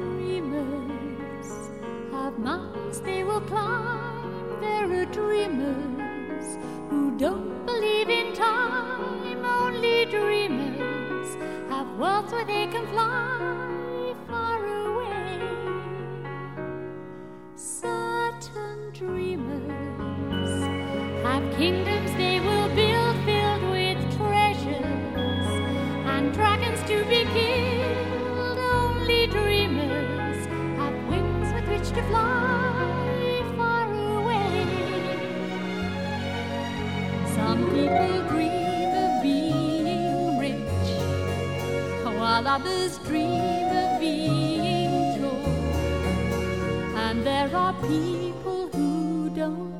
Dreamers have mountains they will climb. There are dreamers who don't believe in time. Only dreamers have worlds where they can fly far away. Certain dreamers have kingdoms People dream of being rich, while others dream of being tall. And there are people who don't